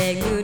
巡